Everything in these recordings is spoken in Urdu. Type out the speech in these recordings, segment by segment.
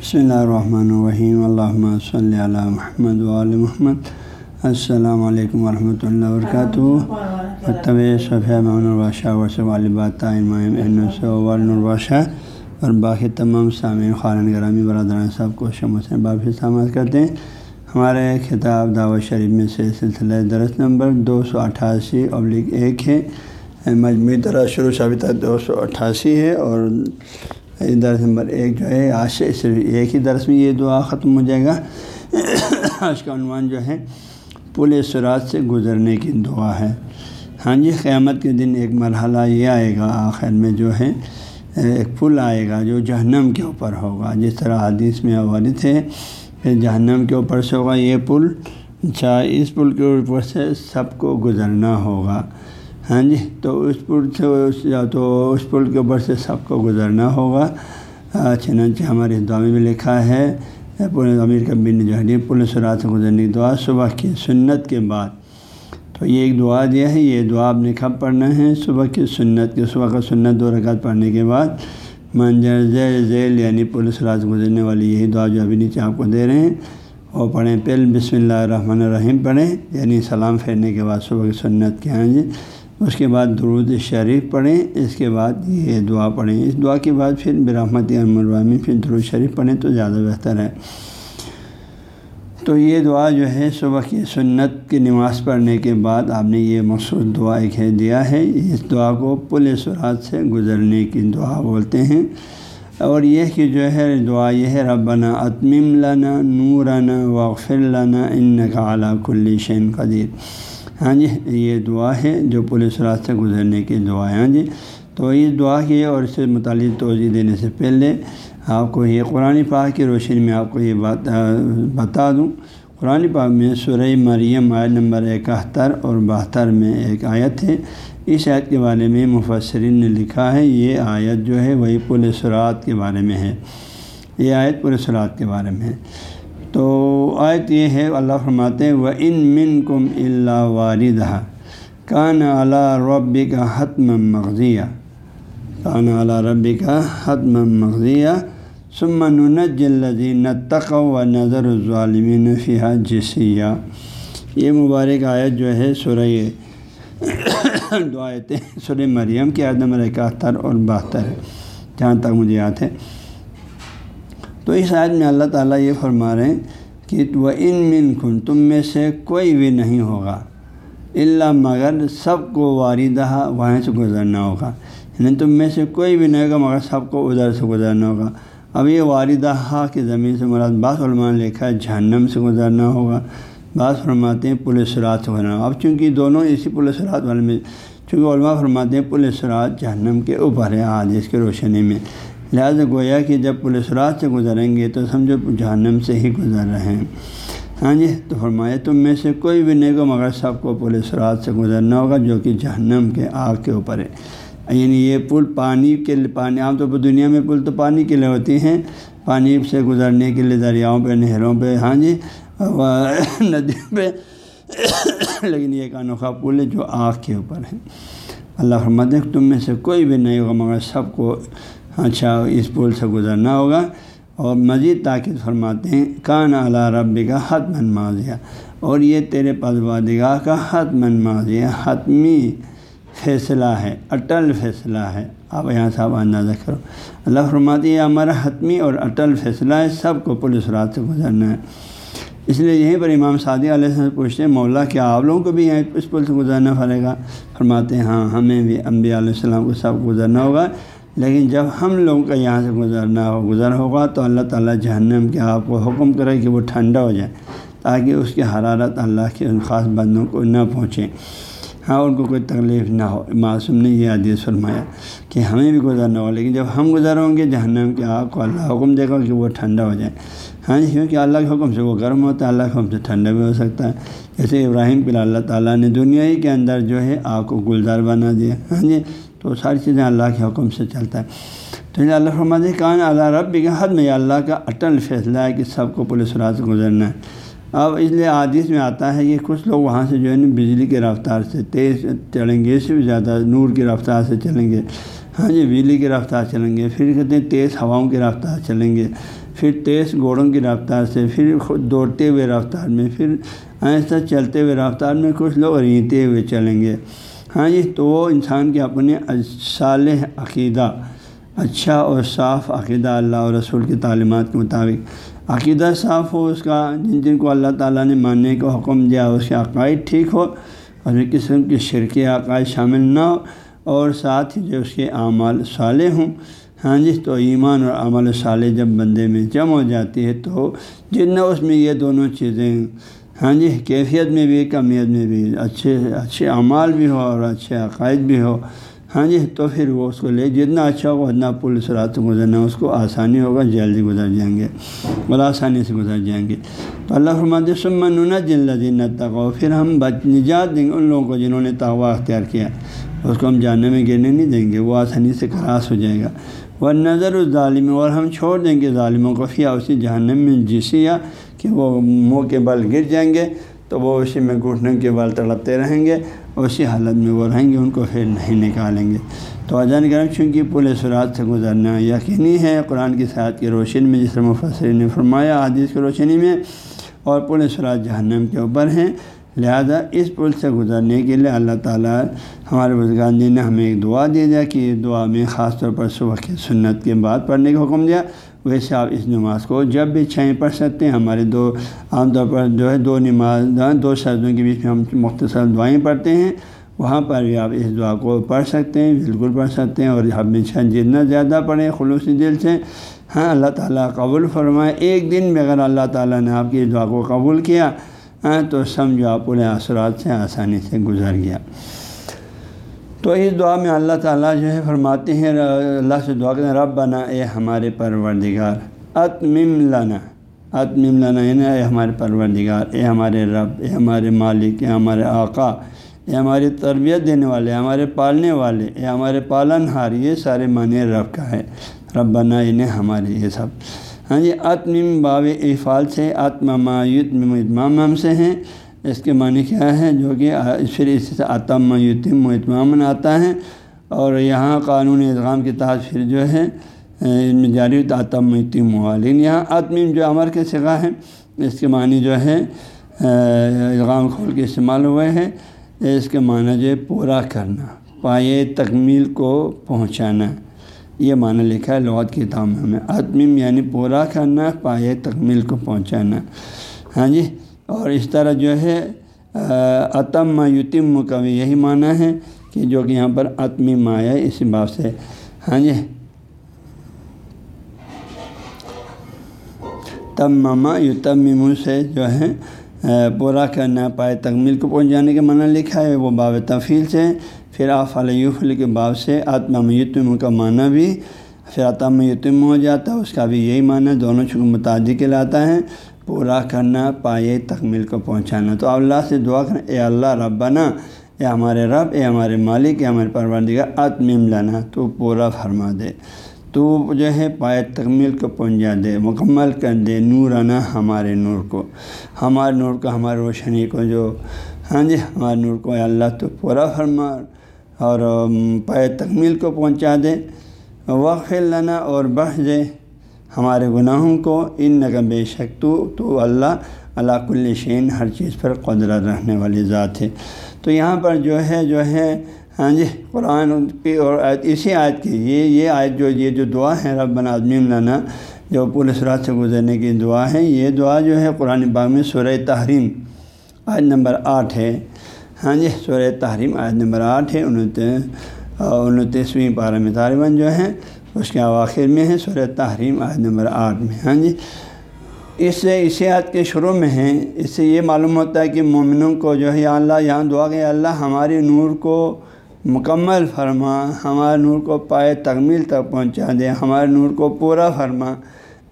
بسم اللہ الرحمن الرحیم اللہ صلی اللہ محمد وعلی محمد السلام علیکم ورحمۃ اللہ وبرکاتہ طب صفیہ معن الباشہ ورث والبات الباشہ اور باقی تمام سامعین خارن گرامی، برادران صاحب کو شم سے باقی کرتے ہیں۔ ہمارے خطاب دعوت شریف میں سے سلسلہ درس نمبر دو سو اٹھاسی ابلک ایک ہے۔ مجموعی درس شروع شابطہ دو سو اٹھاسی ہے اور درس نمبر ایک جو ہے، آج سے صرف ایک ہی درس میں یہ دعا ختم ہو جائے گا۔ آج کا عنوان جو ہے، پل سرات سے گزرنے کی دعا ہے۔ ہاں جی قیامت کے دن ایک مرحلہ یہ آئے گا آخر میں جو ہے، ایک پل آئے گا جو جہنم کے اوپر ہوگا۔ جس طرح حدیث میں والد ہے پھر جہنم کے اوپر سے ہوگا یہ پل اچھا اس پل کے اوپر سے سب کو گزرنا ہوگا۔ ہاں جی تو اس پل سے یا تو اس پل کے اوپر سے سب کو گزرنا ہوگا۔ چنانچہ ہمارے دعا میں لکھا ہے پورے امیر کا بن جہنی جی، پولیس رات سے گزرنے کی دعا، صبح کی سنت کے بعد۔ تو یہ ایک دعا دیا ہے، یہ دعا آپ نے کب پڑھنا ہے؟ صبح کی سنت کے، صبح کا سنت دو رکعت پڑھنے کے بعد۔ منجر ذیل ذیل یعنی پولیس رات گزرنے والی یہی دعا جو ابھی نیچے آپ کو دے رہے ہیں۔ وہ پڑھیں پہل بسم اللہ الرحمن الرحیم پڑھیں یعنی سلام پھیرنے کے بعد صبح کی سنت کے ہاں جی۔ اس کے بعد درود شریف پڑھیں، اس کے بعد یہ دعا پڑھیں۔ اس دعا کے بعد پھر برحمت امرامی پھر درود شریف پڑھیں تو زیادہ بہتر ہے۔ تو یہ دعا جو ہے صبح کی سنت کی نماز پڑھنے کے بعد آپ نے یہ مخصوص دعا ایک ہے، دیا ہے۔ اس دعا کو پل سرات سے گزرنے کی دعا بولتے ہیں۔ اور یہ کہ جو ہے، دعا یہ ہے، ربنا اتمم لنا نورنا وغفر لنا ان کا اعلیٰ کلی شین قدیر۔ ہاں جی یہ دعا ہے جو پولیس رات سے گزرنے کی دعا ہے۔ ہاں جی تو اس دعا کی اور اس سے متعلق توجہ دینے سے پہلے آپ کو یہ قرآن پاک کی روشنی میں آپ کو یہ بات بتا دوں۔ قرآن پاک میں سورہ مریم آیت نمبر اکہتر اور بہتر میں ایک آیت ہے۔ اس آیت کے بارے میں مفسرین نے لکھا ہے، یہ آیت جو ہے وہی پولیس رات کے بارے میں ہے۔ یہ آیت پولیس رات کے بارے میں ہے۔ تو آیت یہ ہے، اللہ فرماتے ہیں ان من کم اللہ واردہ کان اعلیٰ ربی کا حتم مغزیہ کان اعلیٰ ربی کا حتم مغزیہ سمن جلدی نہ تق و نظر الظالمین فیحہ جسیہ یہ مبارک آیت جو ہے، سورہ دو آیتیں، سورہ مریم کی عید نمبر اکہتر اور بہتر ہے، جہاں تک مجھے یاد ہے۔ تو اس آیت میں اللہ تعالیٰ یہ فرما رہے ہیں کہ وہ ان من کن تم میں سے کوئی بھی نہیں ہوگا اللہ مگر سب کو واردہ وہاں سے گزرنا ہوگا۔ یعنی تم میں سے کوئی بھی نہیں ہوگا، مگر سب کو ادھر سے گزرنا ہوگا۔ اب یہ واردہ کی زمین سے مراد بعض علماء نے لکھا ہے، جہنم سے گزرنا ہوگا۔ بعض فرماتے ہیں پولیس رات سے گزرنا اب چونکہ دونوں اسی پولیس رات والے میں، چونکہ علماء فرماتے ہیں پولیس رات جہنم کے اوپر ہے، آج اس کی روشنی میں۔ لہٰذا گویا کہ جب پولیس رات سے گزریں گے تو سمجھو جہنم سے ہی گزر رہے ہیں۔ ہاں جی تو فرمایا تم میں سے کوئی بھی نہیں کو مگر سب کو پولیس رات سے گزرنا ہوگا جو کہ جہنم کے آگ کے اوپر ہے۔ یعنی یہ پل پانی کے لیے، پانی عام طور پر دنیا میں پل تو پانی کے لیے ہوتی ہیں۔ پانی سے گزرنے کے لیے دریاؤں پہ، نہروں پہ ہاں جی ندیوں پہ۔ لیکن یہ ایک انوکھا پل ہے جو آگ کے اوپر ہے۔ اللہ فرماتے ہیں تم میں سے کوئی بھی نہیں ہوگا مگر سب کو اچھا اس پل سے گزرنا ہوگا اور مزید تاکید فرماتے ہیں، کان اعلیٰ رب کا حتم ماضیہ۔ اور یہ تیرے پدوادگاہ کا حتم ماضیہ، حتمی فیصلہ ہے، اٹل فیصلہ ہے۔ آپ یہاں سے آپ اندازہ کرو۔ اللہ فرماتی ہے ہمارا حتمی اور اٹل فیصلہ ہے، سب کو پولیس رات سے گزرنا ہے۔ اس لیے یہیں پر امام سعدی علیہ السلام پوچھتے ہیں، مولا کیا آپ لوگوں کو بھی یہیں اس پل سے گزرنا پڑے گا؟ فرماتے ہیں ہاں ہمیں بھی انبیاء علیہ السلام کو سب گزرنا ہوگا۔ لیکن جب ہم لوگوں کا یہاں سے گزرنا ہو گزر ہوگا تو اللہ تعالیٰ جہنم کے آپ کو حکم کرے کہ وہ ٹھنڈا ہو جائے تاکہ اس کی حرارت اللہ کے ان خاص بندوں کو نہ پہنچے۔ ہاں ان کو کوئی تکلیف نہ ہو۔ معصوم نے یہ عدیث فرمایا کہ ہمیں بھی گزرنا ہو، لیکن جب ہم گزروں گے جہنم کے آگ کو اللہ حکم دے گا کہ وہ ٹھنڈا ہو جائے۔ ہاں جی کیونکہ اللہ کے حکم سے وہ گرم ہوتا ہے، اللہ کے حکم سے ٹھنڈا بھی ہو سکتا ہے۔ جیسے ابراہیم کے اللہ تعالیٰ نے دنیا ہی کے اندر جو ہے آگ کو گلزار بنا دیا۔ ہاں جی تو ساری چیزیں اللہ کے حکم سے چلتا ہے۔ تو اللہ فرماد کان اللہ رب کا حد میں اللہ کا اٹل فیصلہ ہے کہ سب کو پولیس رات سے گزرنا ہے۔ اب اس لیے عادث میں آتا ہے کہ کچھ لوگ وہاں سے جو ہے نا بجلی کے رفتار سے تیز چلیں گے، اس سے بھی زیادہ نور کی رفتار سے چلیں گے۔ ہاں جی بجلی کی رفتار چلیں گے، پھر کہتے ہیں تیز ہواؤں کی رفتار چلیں گے، پھر تیز گھوڑوں کی رفتار سے، پھر خود دوڑتے ہوئے رفتار میں، پھر ایسا چلتے ہوئے رفتار میں کچھ لوگ ریتے ہوئے چلیں گے۔ ہاں جی تو وہ انسان کے اپنے صالح عقیدہ اچھا اور صاف عقیدہ اللہ اور رسول کی تعلیمات کے مطابق۔ عقیدہ صاف ہو، اس کا جن جن کو اللہ تعالیٰ نے ماننے کا حکم دیا، اس کے عقائد ٹھیک ہو اور ایک قسم کے شرکی عقائد شامل نہ ہو اور ساتھ ہی جو اس کے اعمال صالح ہوں۔ ہاں جی تو ایمان اور عمل صالح جب بندے میں جمع ہو جاتی ہے تو جتنا اس میں یہ دونوں چیزیں ہاں جی کیفیت میں بھی، کمیت میں بھی، اچھے اچھے اعمال بھی ہو اور اچھے عقائد بھی ہو۔ ہاں جی تو پھر وہ اس کو لے، جتنا اچھا ہوگا اتنا پولیس رات گزرنا، اس کو آسانی ہوگا، جلدی گزر جائیں گے اور آسانی سے گزر جائیں گے۔ تو اللہ فرماد سمن جلدین تقو پھر ہم بچ، نجات دیں گے ان لوگوں کو جنہوں نے تغوا اختیار کیا۔ اس کو ہم جاننے میں گرنے نہیں دیں گے، وہ آسانی سے کراس ہو جائے گا۔ وہ نظر الظالم اور ہم چھوڑ دیں گے ظالموں کو فیا اسی جہنم میں جسیا کہ وہ منہ کے بل گر جائیں گے تو وہ اسی میں گھٹنے کے بال تڑپتے رہیں گے اسی حالت میں وہ رہیں گے، ان کو پھر نہیں نکالیں گے۔ تو اجان کرم، چونکہ پولیس رات سے گزرنا یقینی ہے، قرآن کی ساتھ کی روشنی میں، جس مفسر نے فرمایا، حدیث کی روشنی میں، اور پولیس رات جہنم کے اوپر ہیں۔ لہذا اس پل سے گزرنے کے لیے اللہ تعالیٰ ہمارے بزرگان جی نے ہمیں ایک دعا دے دیا کہ دعا میں خاص طور پر صبح کی سنت کے بعد پڑھنے کا حکم دیا۔ ویسے آپ اس نماز کو جب بھی چھیں پڑھ سکتے ہیں، ہمارے دو عام طور پر جو ہے دو نماز دو سردوں کے بیچ میں ہم مختصر دعائیں پڑھتے ہیں۔ وہاں پر بھی آپ اس دعا کو پڑھ سکتے ہیں، بالکل پڑھ سکتے ہیں اور ہمیشہ جتنا زیادہ پڑھیں خلوصی دل سے۔ ہاں اللہ تعالیٰ قبول فرمائے۔ ایک دن میں اگر اللہ تعالیٰ نے آپ کی اس دعا کو قبول کیا ہاں تو سمجھو آپ پورے اثرات سے آسانی سے گزر گیا۔ تو اس دعا میں اللہ تعالیٰ جو ہے فرماتے ہیں، اللہ سے دعا کریں رب بنا اے ہمارے پروردگار، اتمم لنا اتمم لنا یعنی اے ہمارے پروردگار، اے ہمارے رب، اے ہمارے مالک، اے ہمارے آقا، اے ہماری تربیت دینے والے ہمارے پالنے والے، اے ہمارے پالن ہار یہ سارے معنی رب کا ہے۔ رب بنا انہیں یعنی ہمارے، یہ سب۔ ہاں جی اتمم باب افال سے اتمام اتمام ہم سے ہیں۔ اس کے معنی کیا ہے؟ جو کہ پھر اس سے عتم یتم و اتمام آتا ہے اور یہاں قانون ادغام کے تحت پھر جو ہے جاری عتم یتم والین یہاں عطم جو امر کے سگا ہے، اس کے معنی جو ہے ادغام کھول کے استعمال ہوئے ہیں۔ اس کے معنی جو ہے، پورا کرنا، پائے تکمیل کو پہنچانا۔ یہ معنی لکھا ہے لغت کی تعمیر میں۔ عطم یعنی پورا کرنا، پائے تکمیل کو پہنچانا۔ ہاں جی؟ اور اس طرح جو ہے عتم یتم کا بھی یہی معنی ہے کہ جو کہ یہاں پر عتمی مایا اسی بات سے۔ ہاں جی۔ تم یتم سے جو ہے پورا کرنا پائے تکمیل کو پہنچ جانے کے معنی لکھا ہے، وہ باب تفیل سے۔ پھر آپ علیہ کے باب سے عتم یتم کا معنی بھی، پھر عتم یتم ہو جاتا ہے اس کا بھی یہی معنی، دونوں چونکہ متعدد کے لاتا ہے۔ پورا کرنا پائے تکمیل کو پہنچانا۔ تو اللہ سے دعا کریں، اے اللہ ربنا، اے ہمارے رب، اے ہمارے مالک، اے ہمارے پروردگار اتمیم لانا تو پورا فرما دے۔ تو جو ہے پائے تکمیل کو پہنچا دے، مکمل کر دے نورانا ہمارے نور کو۔ ہمارے نور کو، ہمارے روشنی کو جو ہاں جی ہمارے نور کو اے اللہ تو پورا فرما۔ اور پائے تکمیل کو پہنچا دے۔ وقف لانا اور بڑھ دے۔ ہمارے گناہوں کو ان نگم بے شک تو تو اللہ اللہ کل شین ہر چیز پر قدرت رہنے والی ذات ہے۔ تو یہاں پر جو ہے جو ہے ہاں جی قرآن کی اور آیت اسی آیت کی یہ یہ آیت جو یہ جو دعا ہے رب آدمیم لانا جو پولیس رات سے گزرنے کی دعا ہے، یہ دعا جو ہے قرآن باغ میں سورہ تحریم آیت نمبر آٹھ ہے۔ ہاں جی سورہ تحریم آیت نمبر آٹھ ہے انتیس انتیسویں پارہ میں طالباً جو ہے اس کے اواخر میں ہے سورہ تحریم عہد نمبر آٹھ میں۔ ہاں جی۔ اس سے اسی عہد کے شروع میں ہیں۔ اس سے یہ معلوم ہوتا ہے کہ مومنوں کو جو ہے اللہ یہاں دعا کہ اللہ، ہماری نور کو مکمل فرما، ہمارے نور کو پائے تکمیل تک پہنچا دے، ہمارے نور کو پورا فرما۔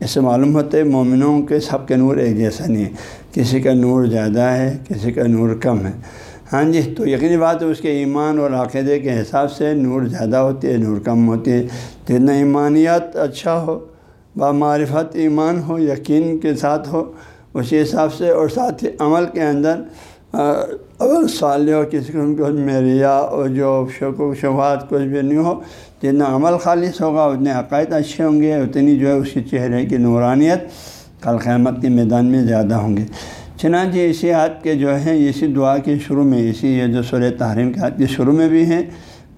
اس سے معلوم ہوتا ہے مومنوں کے، سب کے نور ایک جیسا نہیں ہے کسی کا نور زیادہ ہے، کسی کا نور کم ہے۔ ہاں جی تو یقینی بات ہے اس کے ایمان اور عقیدے کے حساب سے نور زیادہ ہوتی ہے نور کم ہوتی ہے جتنا ایمانیات اچھا ہو بامعرفت ایمان ہو، یقین کے ساتھ ہو، اسی حساب سے۔ اور ساتھ ہی عمل کے اندر اگر صالح ہو، کسی کو ان کو میریا اور جو شک و شبہات کچھ بھی نہیں ہو، جتنا عمل خالص ہوگا، اتنے عقائد اچھے ہوں گے، اتنی جو ہے اس کے چہرے کی نورانیت کل قیامت کے میدان میں زیادہ ہوں گے۔ چنانچہ اسی عاد کے جو ہے اسی دعا کے شروع میں، اسی یہ جو سور تحریم کے عاد کے شروع میں بھی ہیں۔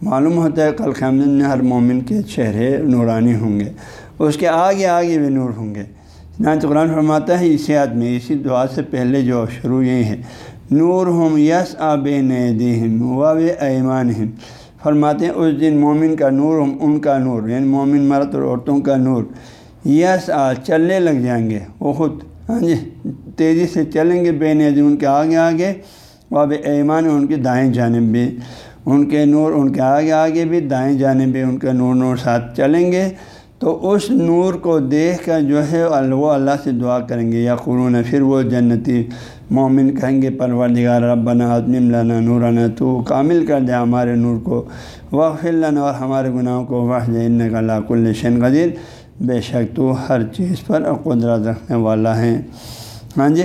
معلوم ہوتا ہے کل قیامت میں ہر مومن کے چہرے نورانی ہوں گے۔ اس کے آگے آگے بھی نور ہوں گے۔ چنانچہ قرآن فرماتا ہے اسی عاد میں، اسی دعا سے پہلے جو شروع یہ ہے۔ نور ہم یس آب ندیم و ایمان ہم فرماتے ہیں، اس دن مومن کا نور ہم ان کا نور یعنی مومن مرد اور عورتوں کا نور۔ یس آ چلنے لگ جائیں گے۔ وہ خود ہاں جی؟ تیزی سے چلیں گے، بے ندیم ان کے آگے آگے۔ واب ایمان ان کی دائیں جانب بھی، ان کے نور ان کے آگے آگے بھی، دائیں جانب بھی ان کے نور نور ساتھ چلیں گے۔ تو اس نور کو دیکھ کر جو ہے وہ اللہ سے دعا کریں گے۔ یا قرون پھر وہ جنتی مومن کہیں گے، پروردگار، ربنا عدم لنا نورانا تو کامل کر دے ہمارے نور کو۔ وقف لنا اور ہمارے گناہوں کو واح ان کا لاک الشن قدیر۔ بے شک تو ہر چیز پر قدرت رکھنے والا ہے۔ ہاں جی؟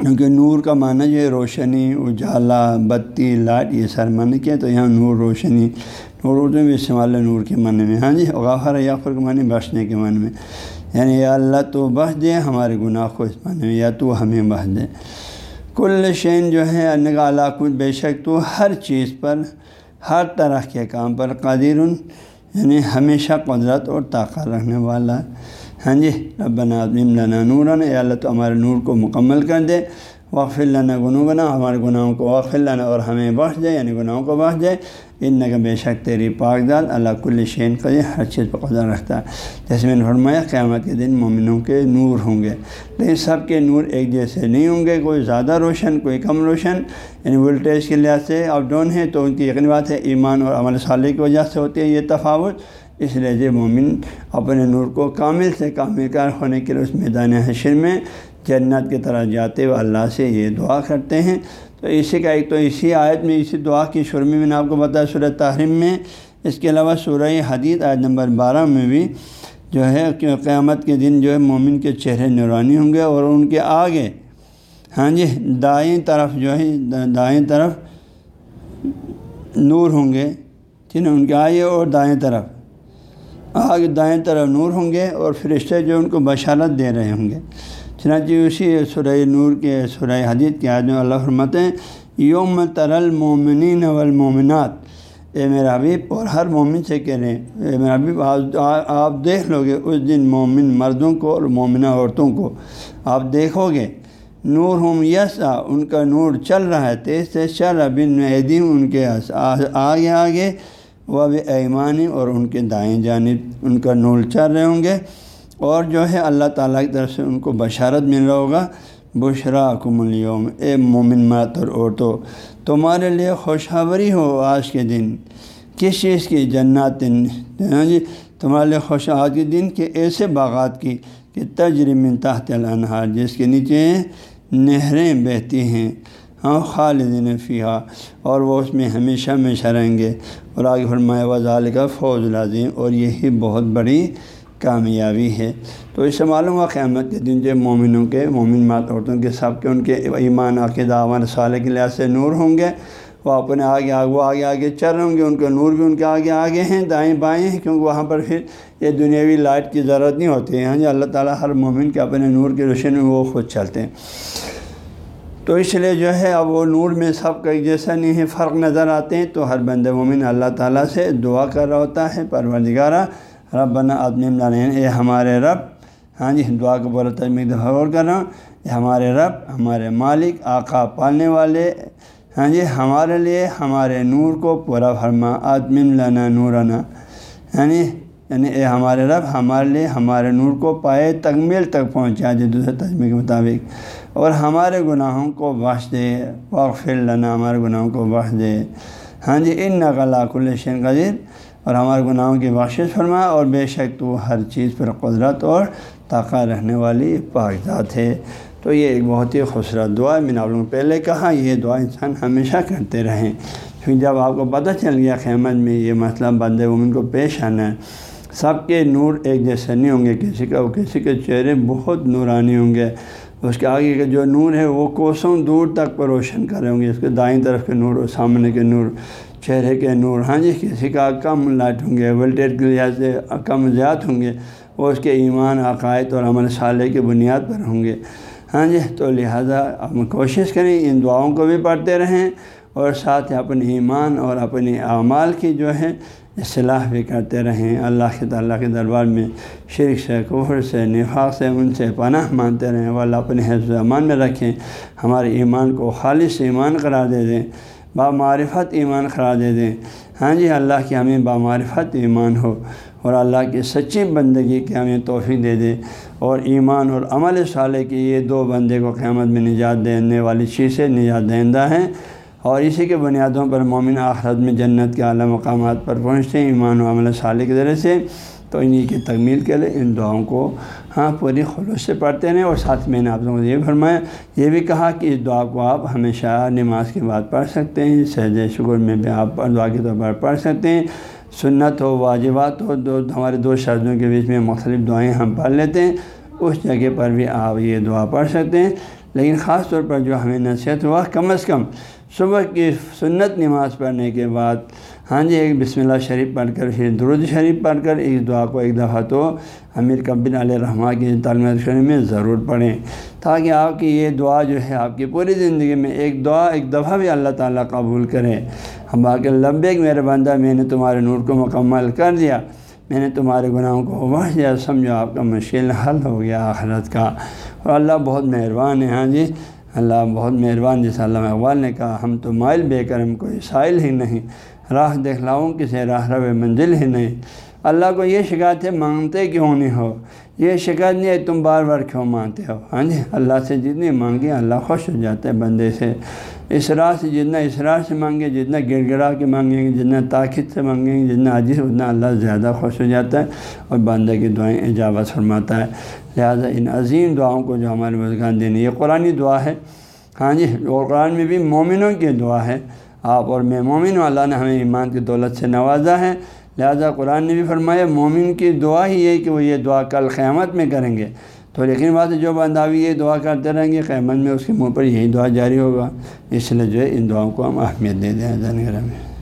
کیونکہ نور کا معنی جو ہے روشنی، اجالا، بتی، لائٹ، یہ سر معنی کیا تو یہاں نور روشنی، نور اردو میں استعمال ہے نور کے معنی میں ہاں جی؟ غافر یافر کے معنی، بخشنے کے معنی میں یعنی یا اللہ تو بخش دے، ہمارے گناہ کو اس معنی میں، یا تو ہمیں بخش دے۔ کل شین جو ہے کا علاق بے شک تو ہر چیز پر، ہر طرح کے کام پر قادر یعنی ہمیشہ قدرت اور طاقت رکھنے والا ہاں جی ربنا عظیم لنا نوراً، اے اللہ تو ہمارے نور کو مکمل کر دے۔ وقف اللہ گنو گنا ہمارے گناہوں کو وقف اللہ اور ہمیں بخش دے یعنی گناہوں کو بخش دے۔ ان کا بے شک تیری پاکداد اللہ کل شین کا ہر چیز پر قدر رکھتا ہے۔ جیسے میں نے فرمایا، قیامت کے دن مومنوں کے نور ہوں گے۔ لیکن سب کے نور ایک جیسے نہیں ہوں گے، کوئی زیادہ روشن، کوئی کم روشن۔ یعنی ولٹیج کے لحاظ سے اپ ڈاؤن ہے تو ان کی یقینی بات ہے، ایمان اور عمل صالح کی وجہ سے ہوتی ہے یہ تفاوت۔ اس لیے جو مومن اپنے نور کو کامل سے کامل کار ہونے کے لیے اس میدان حشر میں جنت کی طرح جاتے ہوئے اللہ سے یہ دعا کرتے ہیں۔ تو اسی کا ایک تو اسی آیت میں اسی دعا کی شروع میں نے آپ کو بتایا سورہ تحریم میں۔ اس کے علاوہ سورہ حدید آیت نمبر بارہ میں بھی جو ہے قیامت کے دن جو ہے مومن کے چہرے نورانی ہوں گے اور ان کے آگے ہاں جی دائیں طرف جو ہے، دائیں طرف نور ہوں گے، ٹھیک ہے، ان کے آگے اور دائیں طرف۔ آگے دائیں طرف نور ہوں گے اور فرشتے جو ان کو بشارت دے رہے ہوں گے۔ چنانچہ اسی سورہ نور کے سورہ حدیث کے آدمی اللہ حرمت یوم ترل مومنین والمومنات اے میرا حبیب، اور ہر مومن سے کہہ رہے ہیں اے میرا حبیب، آپ دیکھ لو گے اس دن مومن مردوں کو اور مومنہ عورتوں کو۔ آپ دیکھو گے، نور ہم یسا ان کا نور چل رہا ہے، تیز تیز چل رہا بن عیدیم ان کے آگے آگے۔ وہ بھی ایمانی اور ان کے دائیں جانب ان کا نور چل رہے ہوں گے۔ اور جو ہے اللہ تعالیٰ کی طرف سے ان کو بشارت مل رہا ہوگا۔ بشرا کم الوم اے مومن مات اور عورتوں، تمہارے لیے خوشخبری ہو آج کے دن۔ کس چیز کی؟ جنات۔ ہاں جی تمہارے لیے خوش آج کے دن کے ایسے باغات کی، کہ تجرم تحت الانہار، جس کے نیچے نہریں بہتی ہیں۔ ہاں خالدین فیحا اور وہ اس میں ہمیشہ ہمیشہ رہیں گے۔ اور آگے فرمایا وزال کا فوج العظیم، اور یہی بہت بڑی کامیابی ہے۔ تو اس سے معلوم ہوا قیامت کے دن جو مومنوں کے، مومن مات عورتوں کے سب کے ان کے ایمان عقیدہ عمل صالح کے لحاظ سے نور ہوں گے۔ وہ اپنے آگے آگے وہ آگے آگے چل رہے ہوں گے۔ ان کے نور بھی ان کے آگے آگے ہیں، دائیں بائیں ہیں، کیونکہ وہاں پر پھر یہ دنیاوی لائٹ کی ضرورت نہیں ہوتی۔ ہے ہاں جی اللہ تعالیٰ ہر مومن کے اپنے نور کی روشنی میں وہ خود چلتے ہیں۔ تو اس لیے جو ہے، اب وہ نور میں سب کا ایک جیسا نہیں ہے، فرق نظر آتے ہیں۔ تو ہر بند مومن اللہ تعالیٰ سے دعا کر رہا ہوتا ہے، پروردگارہ رب بنا آدمی اے ہمارے رب۔ ہاں جی دعا کو بولا تجمیک غور کر رہا ہوں یہ ہمارے رب، ہمارے مالک، آقا پالنے والے۔ ہاں جی ہمارے لیے، ہمارے نور کو پورا فرما۔ آدم لنا نورانا یعنی ہاں جی، یعنی اے ہمارے رب، ہمارے لیے، ہمارے نور کو پائے، تکمیل تک پہنچا دے دوسرے تجمے کے مطابق۔ اور ہمارے گناہوں کو بخش دے۔ وقف لنا، ہمارے گناہوں کو بخش دے۔ ہاں جی ان نقلاق الشین قدیر۔ اور ہمارے گناہوں کی بخشش فرما اور بے شک تو ہر چیز پر قدرت اور طاقت رہنے والی پاکزات ہے۔ تو یہ ایک بہت ہی خوبصورت دعا ہے۔ میں نے آپ لوگوں پہلے کہا، یہ دعا انسان ہمیشہ کرتے رہیں۔ پھر جب آپ کو پتہ چل گیا قیامت میں یہ مسئلہ بند ومن کو پیش آنا ہے، سب کے نور ایک جیسے نہیں ہوں گے۔ کسی کا کسی کے چہرے بہت نورانی ہوں گے۔ اس کے آگے کا جو نور ہے، وہ کوسوں دور تک پر روشن کر رہے ہوں گے۔ اس کے دائیں طرف کے نور اور سامنے کے نور۔ چہرے کے نور ہاں جی کسی کا کم لائٹ ہوں گے، ولٹیج کے لحاظ سے کم زیادہ ہوں گے، وہ اس کے ایمان، عقائد اور عمل صالح کی بنیاد پر ہوں گے۔ ہاں جی تو لہٰذا ہم کوشش کریں ان دعاؤں کو بھی پڑھتے رہیں اور ساتھ ہی اپنے ایمان اور اپنی اعمال کی جو ہے اصلاح بھی کرتے رہیں۔ اللہ کے تعالیٰ کے دربار میں شرک سے، کفر سے، نفاق سے، ان سے پناہ مانتے رہیں۔ وہ اللہ اپنے حفظ امان میں رکھیں، ہمارے ایمان کو خالص ایمان قرار دے دیں۔ بامعرفت ایمان قرار دے دیں۔ ہاں جی اللہ کی ہمیں بامعرفت ایمان ہو اور اللہ کی سچی بندگی کی ہمیں توفیق دے دے اور ایمان اور عمل صالح کی یہ دو بندے کو قیامت میں نجات دینے والی چیزیں نجات دہندہ ہیں۔ اور اسی کے بنیادوں پر مومن آخرت میں جنت کے اعلیٰ مقامات پر پہنچتے ہیں، ایمان و عمل صالح کے ذریعے سے۔ تو انہیں کی تکمیل کے لیے ان دعاؤں کو ہاں پوری خلوص سے پڑھتے ہیں اور ساتھ میں نے آپ لوگوں کو یہ فرمایا، یہ بھی کہا کہ اس دعا کو آپ ہمیشہ نماز کے بعد پڑھ سکتے ہیں سہج شکر میں بھی آپ دعا کے طور پر پڑھ سکتے ہیں۔ سنت ہو، واجبات ہو، دو، ہمارے دو شرطوں کے بیچ میں مختلف دعائیں ہم پڑھ لیتے ہیں۔ اس جگہ پر بھی آپ یہ دعا پڑھ سکتے ہیں۔ لیکن خاص طور پر جو ہمیں نصیحت ہوا، کم از کم صبح کی سنت نماز پڑھنے کے بعد ہاں جی ایک بسم اللہ شریف پڑھ کر پھر درود شریف پڑھ کر اس دعا کو ایک دفعہ تو امیر کبر علیہ رحمٰ کی تعلیم شریف میں ضرور پڑھیں تاکہ آپ کی یہ دعا جو ہے آپ کی پوری زندگی میں ایک دعا، ایک دفعہ بھی اللہ تعالیٰ قبول کرے۔ ہم باقی لمبے میرے بندہ میں نے تمہارے نور کو مکمل کر دیا۔ میں نے تمہارے گناہوں کو بڑھ دیا۔ سمجھو آپ کا مشکل حل ہو گیا آخرت کا۔ اور اللہ بہت مہربان ہے ہاں جی۔ اللہ بہت مہربان، جیسا علامہ اقبال نے کہا، ہم تو مائل بے کرم کوئی سائل ہی نہیں۔ راہ دکھلاؤں کسے راہ رو منزل ہی نہیں۔ اللہ کو یہ شکایت ہے، مانگتے کیوں نہیں ہو؟ یہ شکایت نہیں ہے، تم بار بار کیوں مانگتے ہو؟ ہاں جی اللہ سے جتنی مانگیں اللہ خوش ہو جاتا ہے بندے سے۔ اسرار سے جتنا اسرار سے مانگے، جتنا گڑ گڑا کے مانگیں گے جتنا طاقت سے مانگیں گے جتنا عجیب، اتنا اللہ زیادہ خوش ہو جاتا ہے اور بندے کی دعائیں اجابت فرماتا ہے۔ لہٰذا ان عظیم دعاؤں کو جو ہمارے بزرگان دینے یہ قرآن دعا ہے۔ ہاں جی اور قرآن میں بھی مومنوں کی دعا ہے۔ آپ اور میں مومن اللہ نے ہمیں ایمان کی دولت سے نوازا ہے۔ لہٰذا قرآن نے بھی فرمایا، مومن کی دعا ہی ہے کہ وہ یہ دعا کل قیامت میں کریں گے۔ تو لیکن بات جو بنداوی یہ دعا کرتے رہیں گے، قیامت میں اس کے منہ پر یہی دعا جاری ہوگا۔ اس لیے جو ہے، ان دعاؤں کو ہم اہمیت دے دیں۔ میں